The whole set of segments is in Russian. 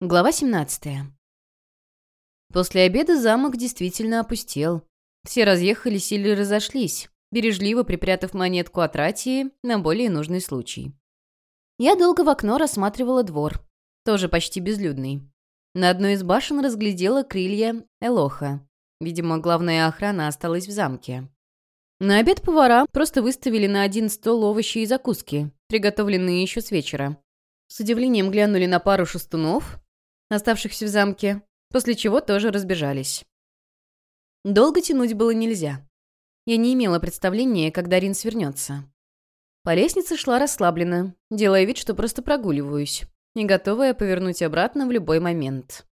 Глава 17. После обеда замок действительно опустел. Все разъехались или разошлись, бережливо припрятав монетку от Ратии на более нужный случай. Я долго в окно рассматривала двор, тоже почти безлюдный. На одной из башен разглядела крылья Элоха. Видимо, главная охрана осталась в замке. На обед повара просто выставили на один стол овощи и закуски, приготовленные еще с вечера. С удивлением глянули на пару шестунов, оставшихся в замке, после чего тоже разбежались. Долго тянуть было нельзя. Я не имела представления, когда Рин свернется. По лестнице шла расслабленно, делая вид, что просто прогуливаюсь, и готовая повернуть обратно в любой момент.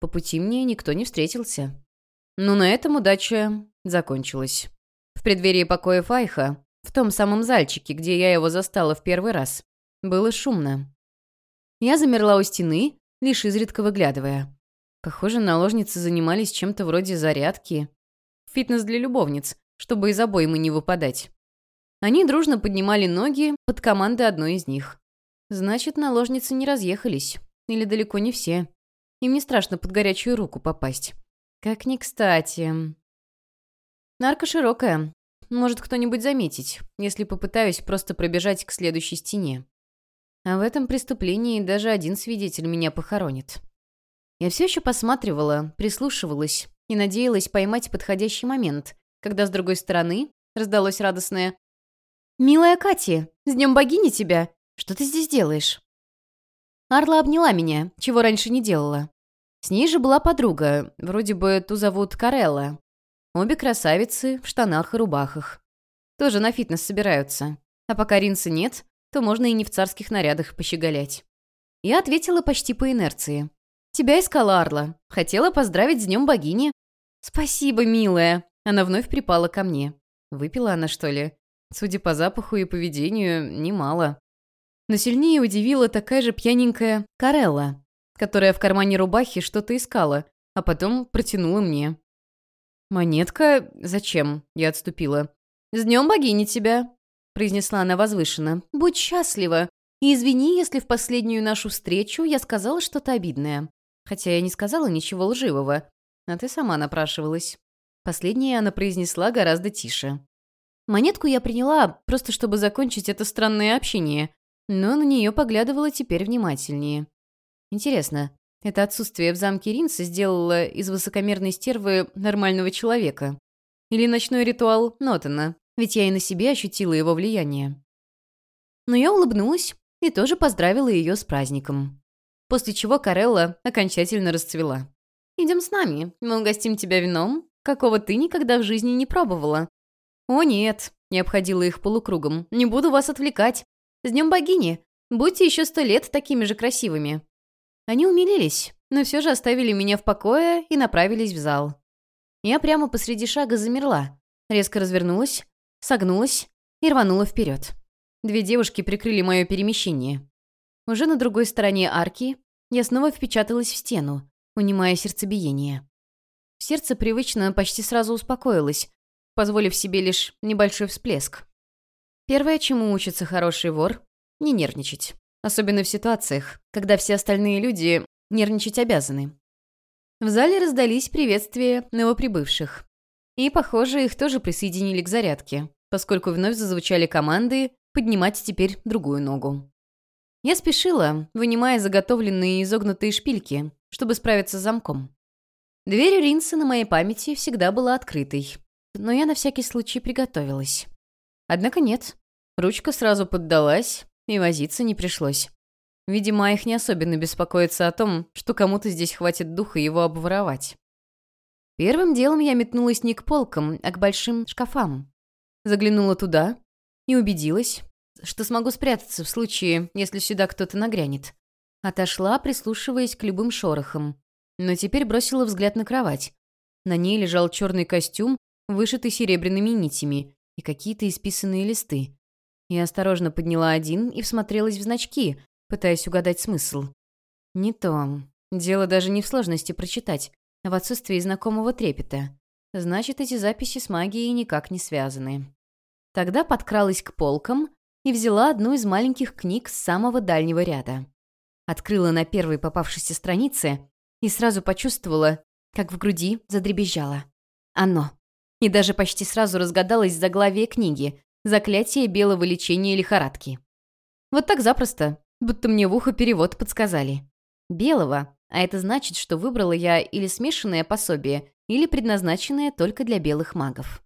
По пути мне никто не встретился. Но на этом удача закончилась. В преддверии покоя Файха, в том самом зальчике, где я его застала в первый раз, было шумно. Я замерла у стены, лишь изредка выглядывая. Похоже, наложницы занимались чем-то вроде зарядки. Фитнес для любовниц, чтобы из обоймы не выпадать. Они дружно поднимали ноги под команды одной из них. Значит, наложницы не разъехались. Или далеко не все. Им не страшно под горячую руку попасть. Как ни кстати. Нарка широкая. Может кто-нибудь заметить, если попытаюсь просто пробежать к следующей стене. А в этом преступлении даже один свидетель меня похоронит. Я все еще посматривала, прислушивалась и надеялась поймать подходящий момент, когда с другой стороны раздалось радостное «Милая Кати, с днем богини тебя! Что ты здесь делаешь?» Арла обняла меня, чего раньше не делала. С ней же была подруга, вроде бы ту зовут Карелла. Обе красавицы в штанах и рубахах. Тоже на фитнес собираются. А пока Ринса нет, то можно и не в царских нарядах пощеголять. Я ответила почти по инерции. «Тебя искала Арла. Хотела поздравить с днем богини». «Спасибо, милая». Она вновь припала ко мне. Выпила она, что ли? Судя по запаху и поведению, немало. Но сильнее удивила такая же пьяненькая Карелла, которая в кармане рубахи что-то искала, а потом протянула мне. «Монетка? Зачем?» Я отступила. «С днем богини тебя!» Произнесла она возвышенно. «Будь счастлива. И извини, если в последнюю нашу встречу я сказала что-то обидное. Хотя я не сказала ничего лживого. А ты сама напрашивалась». Последнее она произнесла гораздо тише. Монетку я приняла, просто чтобы закончить это странное общение, но на нее поглядывала теперь внимательнее. Интересно, это отсутствие в замке Ринса сделало из высокомерной стервы нормального человека? Или ночной ритуал Нотана? Ведь я и на себе ощутила его влияние. Но я улыбнулась и тоже поздравила ее с праздником. После чего Карелла окончательно расцвела. «Идем с нами, мы угостим тебя вином, какого ты никогда в жизни не пробовала». «О нет», — не обходила их полукругом, — «не буду вас отвлекать. С днем богини! Будьте еще сто лет такими же красивыми». Они умилились, но все же оставили меня в покое и направились в зал. Я прямо посреди шага замерла, резко развернулась согнулась и рванула вперед. Две девушки прикрыли мое перемещение. Уже на другой стороне арки я снова впечаталась в стену, унимая сердцебиение. Сердце привычно почти сразу успокоилось, позволив себе лишь небольшой всплеск. Первое, чему учится хороший вор — не нервничать. Особенно в ситуациях, когда все остальные люди нервничать обязаны. В зале раздались приветствия новоприбывших. И, похоже, их тоже присоединили к зарядке, поскольку вновь зазвучали команды поднимать теперь другую ногу. Я спешила, вынимая заготовленные изогнутые шпильки, чтобы справиться с замком. Дверь Ринса на моей памяти всегда была открытой, но я на всякий случай приготовилась. Однако нет. Ручка сразу поддалась, и возиться не пришлось. Видимо, их не особенно беспокоится о том, что кому-то здесь хватит духа его обворовать. Первым делом я метнулась не к полкам, а к большим шкафам. Заглянула туда и убедилась, что смогу спрятаться в случае, если сюда кто-то нагрянет. Отошла, прислушиваясь к любым шорохам. Но теперь бросила взгляд на кровать. На ней лежал черный костюм, вышитый серебряными нитями, и какие-то исписанные листы. Я осторожно подняла один и всмотрелась в значки, пытаясь угадать смысл. Не то. Дело даже не в сложности прочитать в отсутствии знакомого трепета. Значит, эти записи с магией никак не связаны. Тогда подкралась к полкам и взяла одну из маленьких книг с самого дальнего ряда. Открыла на первой попавшейся странице и сразу почувствовала, как в груди задребезжало. Оно. И даже почти сразу разгадалось заглавие книги «Заклятие белого лечения лихорадки». Вот так запросто, будто мне в ухо перевод подсказали. Белого, а это значит, что выбрала я или смешанное пособие, или предназначенное только для белых магов.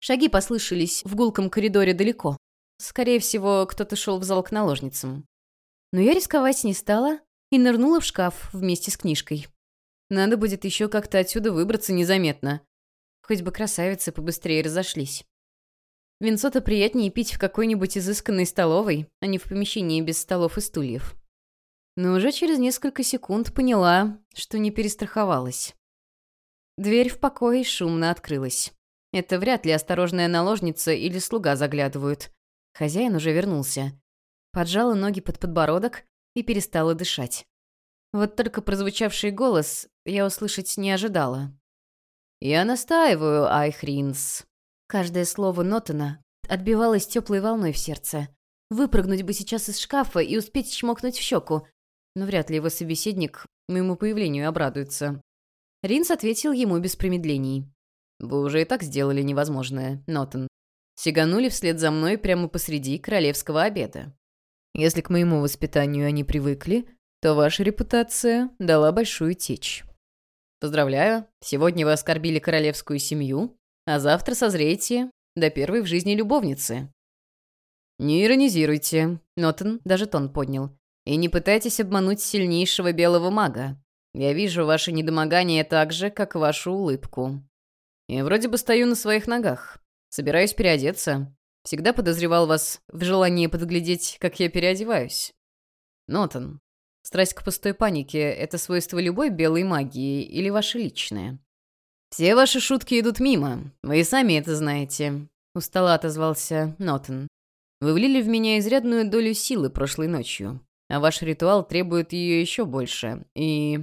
Шаги послышались в гулком коридоре далеко. Скорее всего, кто-то шел в зал к наложницам. Но я рисковать не стала и нырнула в шкаф вместе с книжкой. Надо будет еще как-то отсюда выбраться незаметно. Хоть бы красавицы побыстрее разошлись. Винцо-то приятнее пить в какой-нибудь изысканной столовой, а не в помещении без столов и стульев. Но уже через несколько секунд поняла, что не перестраховалась. Дверь в покое шумно открылась. Это вряд ли осторожная наложница или слуга заглядывают. Хозяин уже вернулся. Поджала ноги под подбородок и перестала дышать. Вот только прозвучавший голос я услышать не ожидала. «Я настаиваю, Айхринс». Каждое слово Нотона отбивалось теплой волной в сердце. Выпрыгнуть бы сейчас из шкафа и успеть чмокнуть в щеку. Но вряд ли его собеседник моему появлению обрадуется. Ринс ответил ему без промедлений. «Вы уже и так сделали невозможное, Нотон. Сиганули вслед за мной прямо посреди королевского обеда. Если к моему воспитанию они привыкли, то ваша репутация дала большую течь. Поздравляю, сегодня вы оскорбили королевскую семью, а завтра созреете до первой в жизни любовницы. Не иронизируйте, Нотон даже тон поднял. И не пытайтесь обмануть сильнейшего белого мага. Я вижу ваше недомогание так же, как вашу улыбку. Я вроде бы стою на своих ногах. Собираюсь переодеться. Всегда подозревал вас в желании подглядеть, как я переодеваюсь. Нотон, страсть к пустой панике — это свойство любой белой магии или ваше личное? Все ваши шутки идут мимо, вы и сами это знаете. Устало отозвался Нотон. Вы влили в меня изрядную долю силы прошлой ночью, а ваш ритуал требует ее еще больше, и...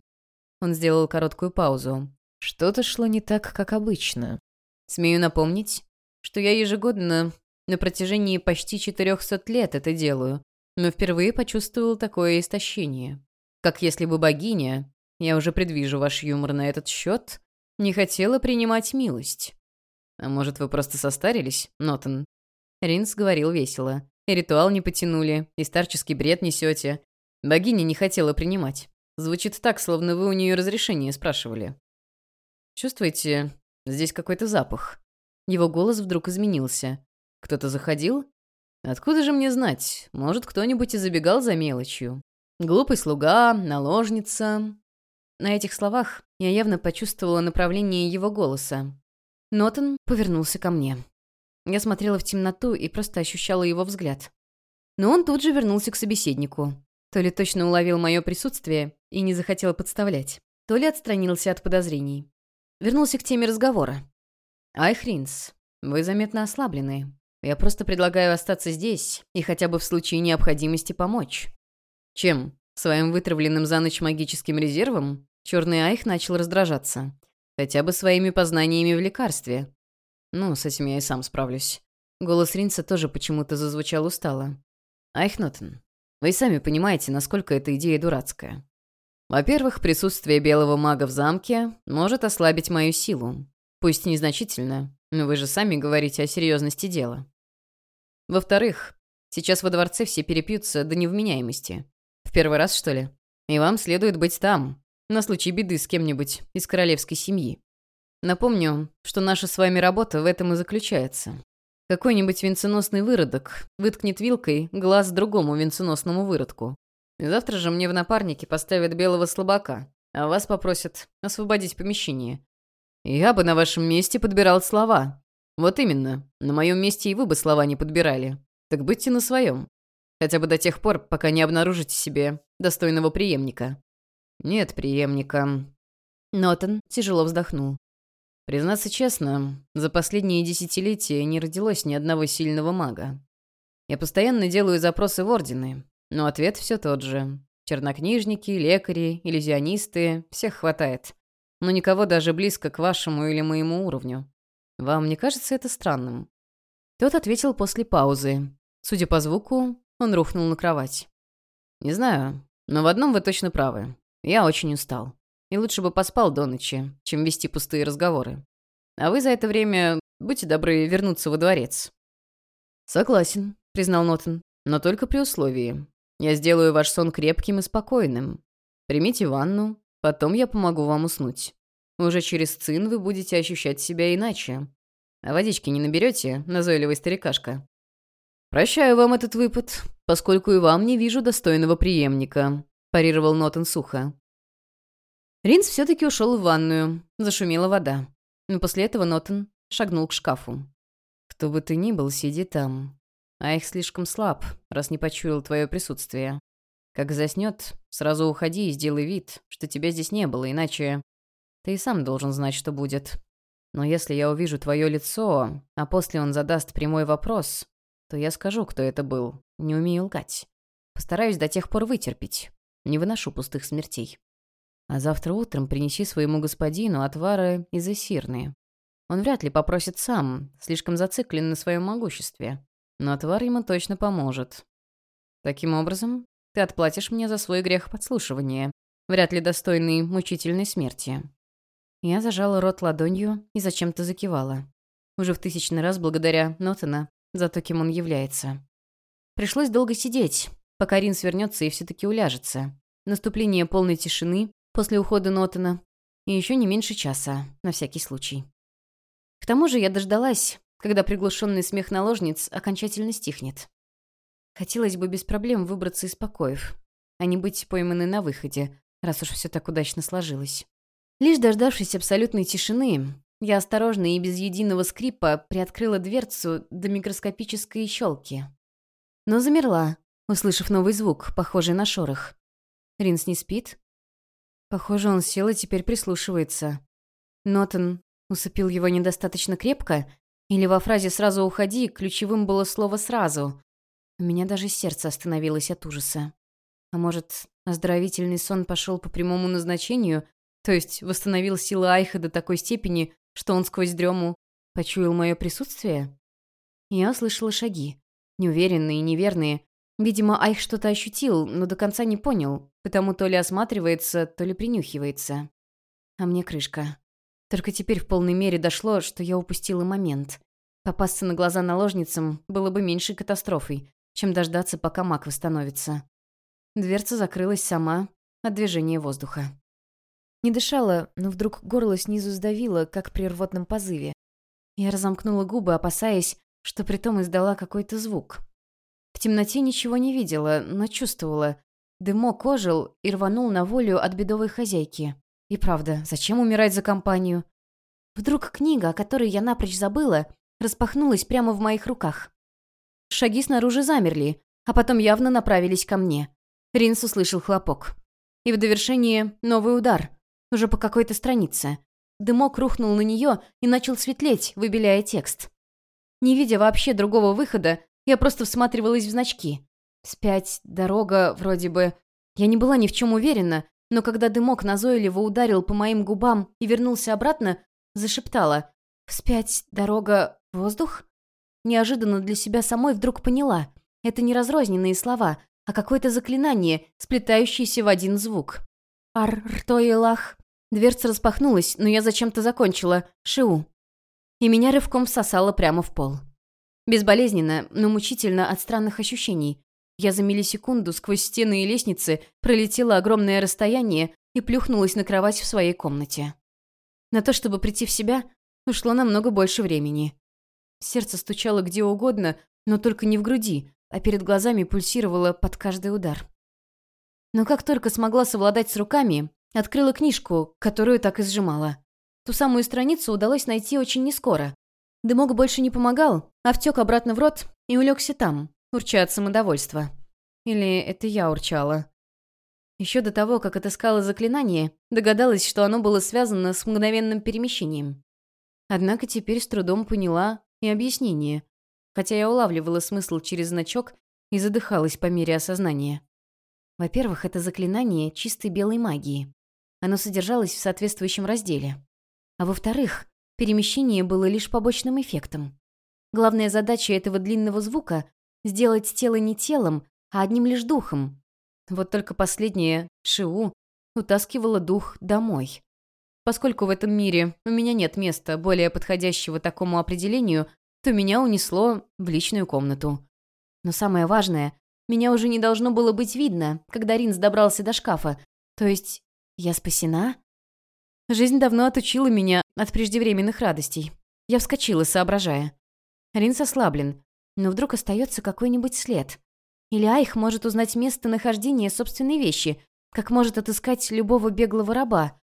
Он сделал короткую паузу. Что-то шло не так, как обычно. Смею напомнить, что я ежегодно на протяжении почти 400 лет это делаю, но впервые почувствовал такое истощение. Как если бы богиня, я уже предвижу ваш юмор на этот счет, не хотела принимать милость. А может, вы просто состарились, Нотон? Ринс говорил весело. И ритуал не потянули, и старческий бред несете. Богиня не хотела принимать. Звучит так, словно вы у нее разрешение спрашивали. Чувствуете, здесь какой-то запах. Его голос вдруг изменился. Кто-то заходил? Откуда же мне знать? Может, кто-нибудь и забегал за мелочью. Глупый слуга, наложница. На этих словах я явно почувствовала направление его голоса. Нотон повернулся ко мне. Я смотрела в темноту и просто ощущала его взгляд. Но он тут же вернулся к собеседнику. То ли точно уловил мое присутствие и не захотел подставлять, то ли отстранился от подозрений. Вернулся к теме разговора. «Айхринс, вы заметно ослаблены. Я просто предлагаю остаться здесь и хотя бы в случае необходимости помочь». «Чем? Своим вытравленным за ночь магическим резервом?» Черный Айх начал раздражаться. «Хотя бы своими познаниями в лекарстве». «Ну, с этим я и сам справлюсь». Голос Ринца тоже почему-то зазвучал устало. «Айхнотен, вы сами понимаете, насколько эта идея дурацкая. Во-первых, присутствие белого мага в замке может ослабить мою силу. Пусть незначительно, но вы же сами говорите о серьезности дела. Во-вторых, сейчас во дворце все перепьются до невменяемости. В первый раз, что ли? И вам следует быть там, на случай беды с кем-нибудь из королевской семьи. Напомню, что наша с вами работа в этом и заключается. Какой-нибудь венценосный выродок выткнет вилкой глаз другому венценосному выродку. Завтра же мне в напарнике поставят белого слабака, а вас попросят освободить помещение. Я бы на вашем месте подбирал слова. Вот именно, на моем месте и вы бы слова не подбирали. Так будьте на своем. Хотя бы до тех пор, пока не обнаружите себе достойного преемника. Нет преемника. Нотон тяжело вздохнул. Признаться честно, за последние десятилетия не родилось ни одного сильного мага. Я постоянно делаю запросы в Ордены, но ответ все тот же. Чернокнижники, лекари, иллюзионисты — всех хватает. Но никого даже близко к вашему или моему уровню. Вам не кажется это странным?» Тот ответил после паузы. Судя по звуку, он рухнул на кровать. «Не знаю. Но в одном вы точно правы. Я очень устал. И лучше бы поспал до ночи, чем вести пустые разговоры. А вы за это время, будьте добры, вернуться во дворец». «Согласен», — признал Нотон, — «но только при условии. Я сделаю ваш сон крепким и спокойным. Примите ванну, потом я помогу вам уснуть. Уже через цин вы будете ощущать себя иначе. А водички не наберете, назойливый старикашка?» «Прощаю вам этот выпад, поскольку и вам не вижу достойного преемника», — парировал Нотон сухо. Ринс все-таки ушел в ванную. Зашумела вода. Но после этого Нотон шагнул к шкафу. «Кто бы ты ни был, сиди там. А их слишком слаб, раз не почуял твое присутствие. Как заснет, сразу уходи и сделай вид, что тебя здесь не было, иначе ты и сам должен знать, что будет. Но если я увижу твое лицо, а после он задаст прямой вопрос, то я скажу, кто это был. Не умею лгать. Постараюсь до тех пор вытерпеть. Не выношу пустых смертей. А завтра утром принеси своему господину отвары из эсирны. Он вряд ли попросит сам, слишком зациклен на своем могуществе. Но отвар ему точно поможет. Таким образом, ты отплатишь мне за свой грех подслушивания, вряд ли достойный мучительной смерти». Я зажала рот ладонью и зачем-то закивала. Уже в тысячный раз благодаря Нотона за то, кем он является. Пришлось долго сидеть, пока Рин свернется и все-таки уляжется. Наступление полной тишины после ухода Нотона, и еще не меньше часа, на всякий случай. К тому же я дождалась, когда приглушенный смех наложниц окончательно стихнет. Хотелось бы без проблем выбраться из покоев, а не быть пойманной на выходе, раз уж все так удачно сложилось. Лишь дождавшись абсолютной тишины, я осторожно и без единого скрипа приоткрыла дверцу до микроскопической щелки. Но замерла, услышав новый звук, похожий на шорох. Ринс не спит, Похоже, он сел и теперь прислушивается. Нотон усыпил его недостаточно крепко? Или во фразе «сразу уходи» ключевым было слово «сразу»? У меня даже сердце остановилось от ужаса. А может, оздоровительный сон пошел по прямому назначению, то есть восстановил силы Айха до такой степени, что он сквозь дрему почуял мое присутствие? Я услышала шаги. Неуверенные неверные, Видимо, Айх что-то ощутил, но до конца не понял, потому то ли осматривается, то ли принюхивается. А мне крышка. Только теперь в полной мере дошло, что я упустила момент. Попасться на глаза наложницам было бы меньшей катастрофой, чем дождаться, пока маг восстановится. Дверца закрылась сама от движения воздуха. Не дышала, но вдруг горло снизу сдавило, как при рвотном позыве. Я разомкнула губы, опасаясь, что притом издала какой-то звук. В темноте ничего не видела, но чувствовала. Дымок ожил и рванул на волю от бедовой хозяйки. И правда, зачем умирать за компанию? Вдруг книга, о которой я напрочь забыла, распахнулась прямо в моих руках. Шаги снаружи замерли, а потом явно направились ко мне. Ринс услышал хлопок. И в довершение новый удар, уже по какой-то странице. Дымок рухнул на нее и начал светлеть, выбеляя текст. Не видя вообще другого выхода, я просто всматривалась в значки. Спять, дорога, вроде бы. Я не была ни в чем уверена, но когда дымок назойливо ударил по моим губам и вернулся обратно, зашептала «Вспять, дорога, воздух?» Неожиданно для себя самой вдруг поняла. Это не разрозненные слова, а какое-то заклинание, сплетающееся в один звук. «Ар-ртоилах». Дверца распахнулась, но я зачем-то закончила «Шиу». И меня рывком всосало прямо в пол. Безболезненно, но мучительно от странных ощущений. Я за миллисекунду сквозь стены и лестницы пролетела огромное расстояние и плюхнулась на кровать в своей комнате. На то, чтобы прийти в себя, ушло намного больше времени. Сердце стучало где угодно, но только не в груди, а перед глазами пульсировало под каждый удар. Но как только смогла совладать с руками, открыла книжку, которую так и сжимала. Ту самую страницу удалось найти очень нескоро, Дымок больше не помогал, а втек обратно в рот и улегся там, урча от самодовольства. Или это я урчала. Еще до того, как отыскала заклинание, догадалась, что оно было связано с мгновенным перемещением. Однако теперь с трудом поняла и объяснение, хотя я улавливала смысл через значок и задыхалась по мере осознания. Во-первых, это заклинание чистой белой магии. Оно содержалось в соответствующем разделе. А во-вторых, Перемещение было лишь побочным эффектом. Главная задача этого длинного звука — сделать тело не телом, а одним лишь духом. Вот только последнее, Шиу, утаскивало дух домой. Поскольку в этом мире у меня нет места, более подходящего такому определению, то меня унесло в личную комнату. Но самое важное, меня уже не должно было быть видно, когда Ринс добрался до шкафа. То есть я спасена? Жизнь давно отучила меня от преждевременных радостей. Я вскочила, соображая. Ринс ослаблен, но вдруг остается какой-нибудь след. Или Айх может узнать местонахождение собственной вещи, как может отыскать любого беглого раба.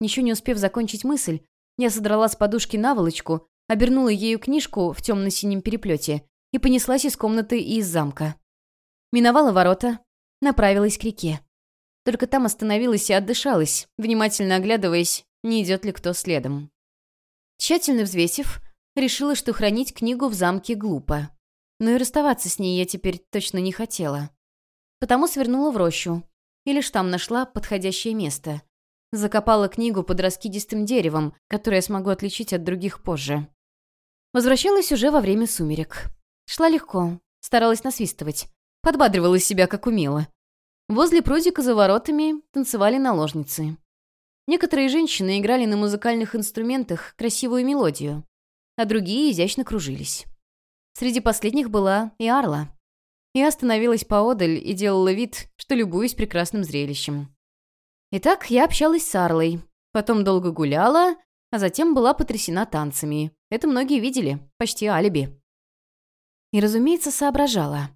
Ничего не успев закончить мысль, я содрала с подушки наволочку, обернула ею книжку в темно-синем переплете и понеслась из комнаты и из замка. Миновала ворота, направилась к реке. Только там остановилась и отдышалась, внимательно оглядываясь, не идет ли кто следом. Тщательно взвесив, решила, что хранить книгу в замке глупо. Но и расставаться с ней я теперь точно не хотела. Потому свернула в рощу. И лишь там нашла подходящее место. Закопала книгу под раскидистым деревом, которое я смогу отличить от других позже. Возвращалась уже во время сумерек. Шла легко, старалась насвистывать. Подбадривала себя, как умела. Возле прудика за воротами танцевали наложницы. Некоторые женщины играли на музыкальных инструментах красивую мелодию, а другие изящно кружились. Среди последних была и Арла. Я остановилась поодаль и делала вид, что любуюсь прекрасным зрелищем. Итак, я общалась с Арлой, потом долго гуляла, а затем была потрясена танцами. Это многие видели, почти алиби. И, разумеется, соображала.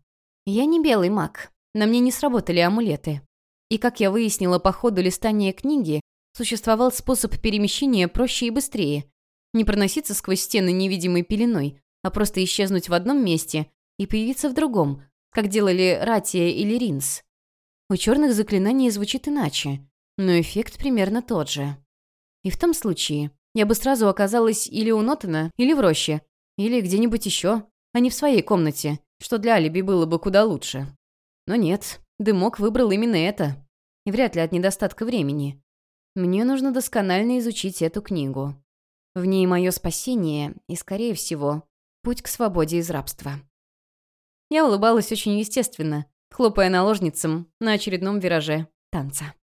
Я не белый маг, на мне не сработали амулеты. И, как я выяснила по ходу листания книги, существовал способ перемещения проще и быстрее. Не проноситься сквозь стены невидимой пеленой, а просто исчезнуть в одном месте и появиться в другом, как делали Ратия или Ринс. У черных заклинаний звучит иначе, но эффект примерно тот же. И в том случае я бы сразу оказалась или у Нотана, или в роще, или где-нибудь еще, а не в своей комнате, что для алиби было бы куда лучше. Но нет, Дымок выбрал именно это. И вряд ли от недостатка времени. Мне нужно досконально изучить эту книгу. В ней мое спасение и, скорее всего, Путь к свободе из рабства. Я улыбалась очень естественно, хлопая наложницам на очередном вираже танца.